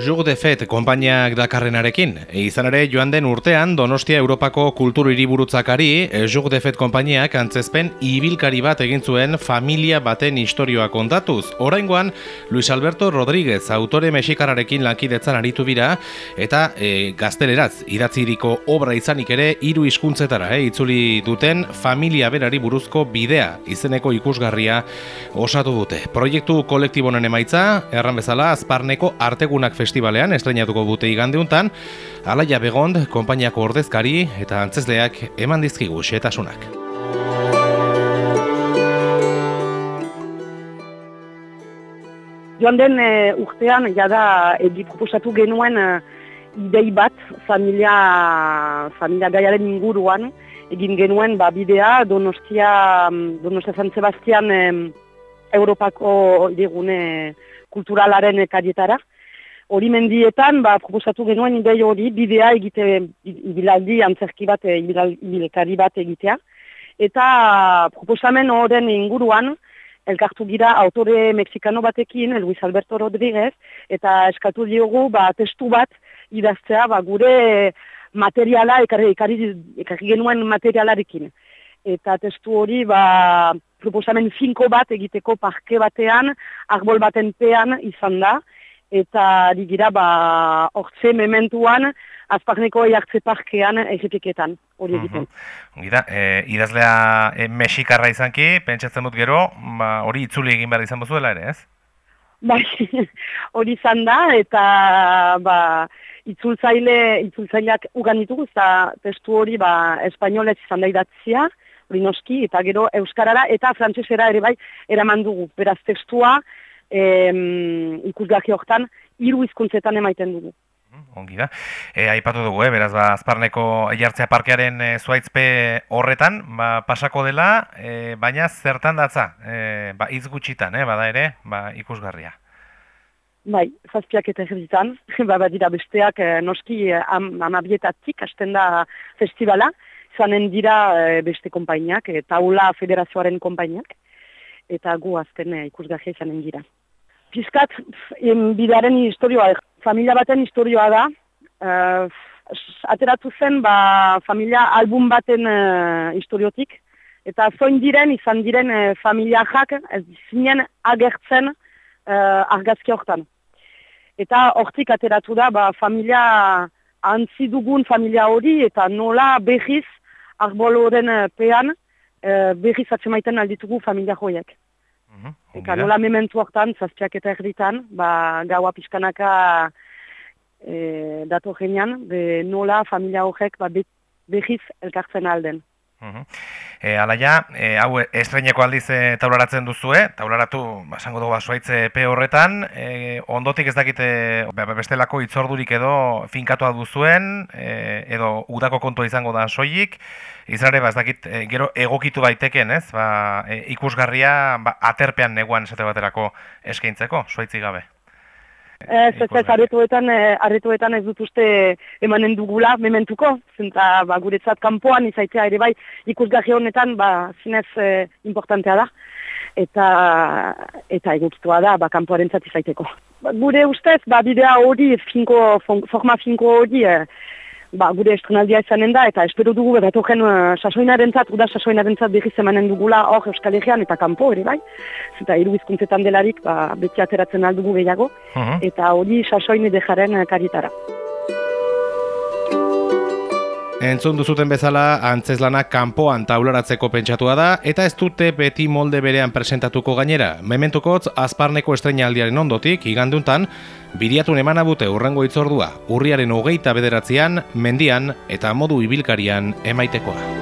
Jour de Fet konpainiak dakarrenarekin. Izan ere, joan den urtean, Donostia Europako kultur hiriburutzakari Jour de Fet konpainiak antzezpen ibilkari bat egin zuen familia baten istorioa kontatuz. Oraingoan, Luis Alberto Rodríguez, autore mexikararekin lankidetzan aritu bira, eta e, gazteleraz, idatziriko obra izanik ere, hiru hizkuntzetara e, itzuli duten familia berari buruzko bidea, izeneko ikusgarria osatu dute. Proiektu kolektibonen emaitza, erran bezala, azparneko artegunak festival festivalean estrenatuko dute igandeuntan, Alaia Begond, konpainiako ordezkari eta antzesleak eman dizkigu xetasunak. Joan den e, urtean, jada, egi proposatu genuen e, idei bat, familia, familia gaiaren inguruan, egin genuen ba, bidea Donostia, Donostia San Sebastian e, Europako digune kulturalaren ekarietara hori mendietan, ba, proposatu genuen idei hori, bidea egite, ibilaldi, antzerki bat, e, ibilkari bat egitea. Eta proposamen horren inguruan, elkartu gira autore mexikano batekin, Luis Alberto Rodríguez, eta eskatu diogu, ba, testu bat idaztea, ba, gure materiala, ekarri, ekarri, genuen materialarekin. Eta testu hori, ba, proposamen finko bat egiteko parke batean, arbol baten pean izan da, eta digira ba hortze mementuan azparneko jartze parkean egiteketan hori egiten. Mm -hmm. e, idazlea e, mexikarra izanki, pentsatzen dut gero, ba, hori itzuli egin behar izan bozuela ere, ez? Bai, hori izan da, eta ba, itzultzaile, itzultzaileak ugan ditugu, eta testu hori ba, espainolez izan da idatzia, hori noski, eta gero euskarara, eta frantzesera ere bai, eraman dugu. Beraz, testua, em, ikusgarri hortan, hiru hizkuntzetan emaiten dugu. Mm, ongi da. E, aipatu dugu, eh? beraz, ba, azparneko jartzea parkearen e, zuaitzpe horretan, ba, pasako dela, e, baina zertan datza, e, ba, izgutxitan, eh? bada ere, ba, ikusgarria. Bai, zazpiak eta erditan, ba, badira besteak noski am, amabietatik, hasten da festivala, zanen dira beste konpainiak, taula federazioaren konpainiak, eta gu azten e, ikusgarria izanen dira. Piskat, bidaren historioa, familia baten historioa da. Uh, ateratu zen, ba, familia album baten uh, historiotik. Eta zoin diren, izan diren uh, familia jak, ez zinen agertzen uh, argazki hortan. Eta hortik ateratu da, ba, familia antzi dugun familia hori, eta nola behiz, arbolo horren pean, uh, behiz atsemaiten alditugu familia joiek. -hmm. Eka nola mementu hortan, zazpiak eta erditan, ba, gaua pixkanaka e, dato genian, be, nola familia horrek ba, behiz elkartzen alden. E, alaia, e, hau estreineko aldiz e, taularatzen duzue, taularatu, basango dugu basuaitze pe horretan, e, ondotik ez dakite be, bestelako itzordurik edo finkatua duzuen, e, edo udako kontua izango da soilik, izare, ba, ez dakit, e, gero egokitu baiteken, ez, ba, e, ikusgarria ba, aterpean neguan esate baterako eskaintzeko, soitzi gabe. Ez, ez, ez, arretuetan, eh, arretuetan ez dut uste emanen dugula mementuko, zenta ba, guretzat kanpoan izaitea ere bai ikusgarri honetan, ba, zinez eh, importantea da, eta eta egutztua da, ba, kanpoaren zat izaiteko. Ba, gure ustez, ba, bidea hori, finko, forma finko hori, eh, ba, gure estrenaldia izanen da, eta espero dugu berretogen uh, sasoinaren zat, uda sasoinaren zat berriz emanen dugula hor Euskal Herrian eta kanpo ere bai, eta hiru izkuntzetan delarik ba, beti ateratzen aldugu gehiago, uh eta hori sasoine dejaren uh, karitara. Entzun duzuten bezala, antzeslanak kanpoan taularatzeko pentsatua da, eta ez dute beti molde berean presentatuko gainera. Mementukotz, azparneko estrenaldiaren ondotik, iganduntan, biriatun emanabute urrengo itzordua, urriaren hogeita bederatzean, mendian eta modu ibilkarian emaitekoa.